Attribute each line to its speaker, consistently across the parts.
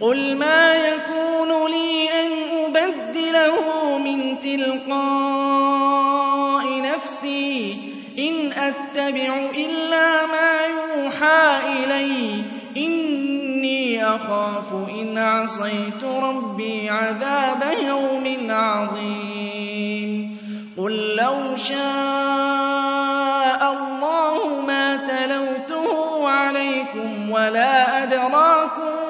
Speaker 1: قل ما يكون لي أن أبدله من تلقاء نفسي إن أتبع إلا ما يوحى إلي إني أخاف إن عصيت ربي عذاب يوم عظيم قل لو شاء الله ما تلوته عليكم ولا أدراكم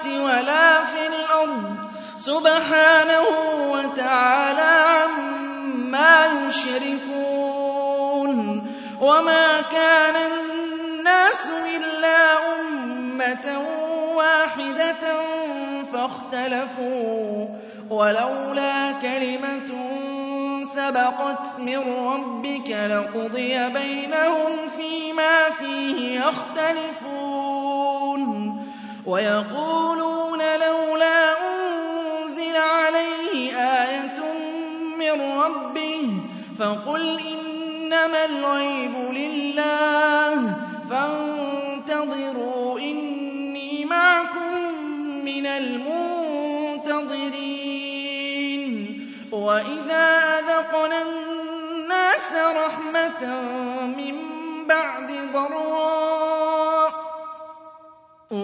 Speaker 1: السَّمَاوَاتِ وَلَا فِي الْأَرْضِ سُبْحَانَهُ وَتَعَالَى عَمَّا يُشْرِكُونَ وَمَا كَانَ النَّاسُ إِلَّا أُمَّةً وَاحِدَةً فَاخْتَلَفُوا وَلَوْلَا كَلِمَةٌ سَبَقَتْ مِن رَّبِّكَ لَقُضِيَ بَيْنَهُمْ فِيمَا فِيهِ يَخْتَلِفُونَ وَيَقُولُونَ لَوْلَا أُنزِلَ عَلَيْهِ آيَةٌ مِّن رَّبِّهِ ۖ فَقُلْ إِنَّمَا الْغَيْبُ لِلَّهِ فَانتَظِرُوا إِنِّي مَعَكُم مِّنَ الْمُنتَظِرِينَ وَإِذَا أَذَقْنَا النَّاسَ رَحْمَةً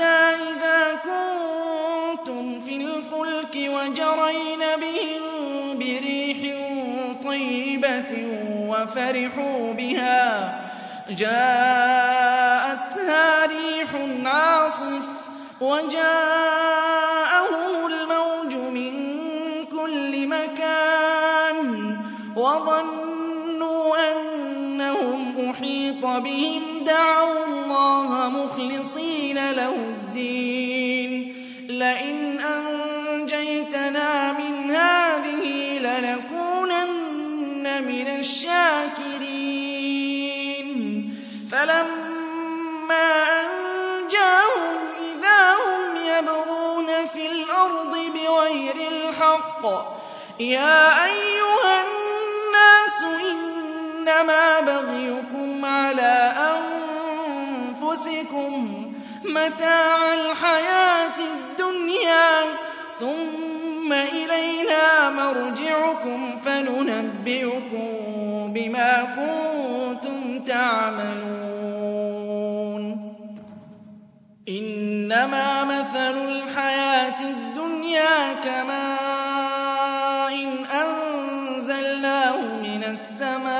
Speaker 1: حتى إذا كنتم في الفلك وجرين بهم بريح طيبة وفرحوا بها جاءتها ريح عاصف وجاءهم الموج من كل مكان وظنوا بِهِمْ دَعَوْا اللَّهَ مُخْلِصِينَ لَهُ الدِّينَ. لَئِنْ أَنْجَيْتَنَا مِنْ هَٰذِهِ لَنَكُونَنَّ مِنَ الشَّاكِرِينَ. فَلَمَّا أَنْجَاهُمْ إِذَا هُمْ يَبْغُونَ فِي الْأَرْضِ بِغَيْرِ الْحَقِّ يَا أَيُّهَا النَّاسُ إِنَّمَا بَغْيُكُمْ أنفسكم متاع الحياة الدنيا ثم إلينا مرجعكم فننبئكم بما كنتم تعملون. إنما مثل الحياة الدنيا كماء أنزلناه من السماء